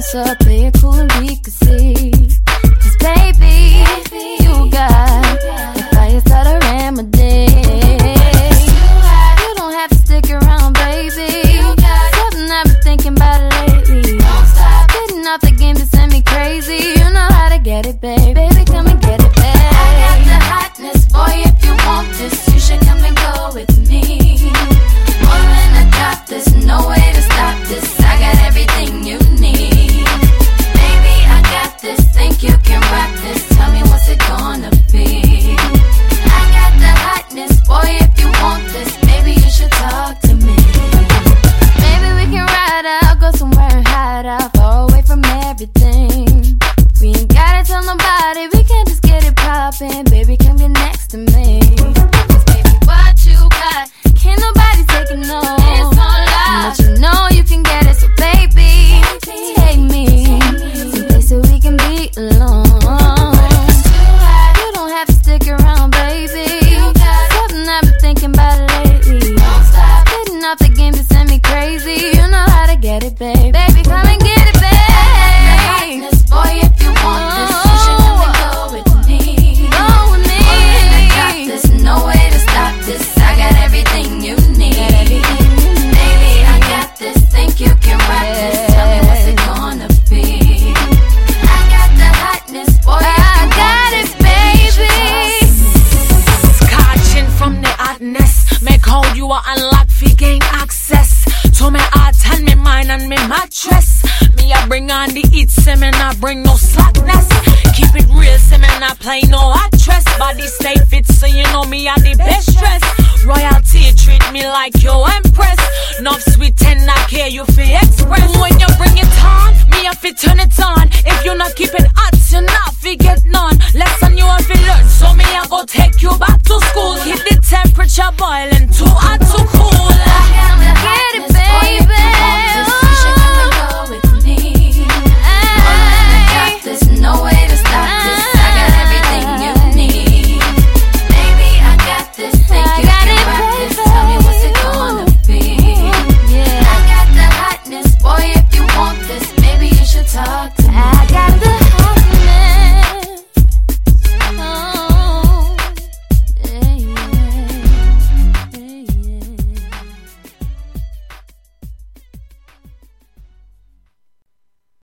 so play it cool and we can. Cause baby, you got the fire starter remedy. You don't have to stick around, baby. Something I've been thinking about lately. Getting off the game to everything. You are unlocked fi gain access to me heart and me mind and me mattress. Me I bring on the heat, say me not bring no slackness. Keep it real, say me not play no actress. Body stay fit, so you know me are the best dress. Royalty treat me like your empress. Enough sweet and I care you fi express. When you bring it on, me I fi turn it on. If you not keep it hot, you not fi get no